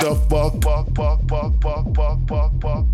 the fuck? fuck, fuck, fuck, fuck, fuck, fuck, fuck.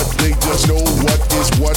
what. They just know what is what,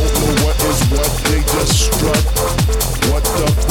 what. They just strut. What the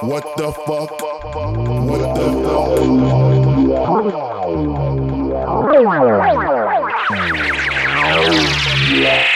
What the fuck? What the fuck? The fuck?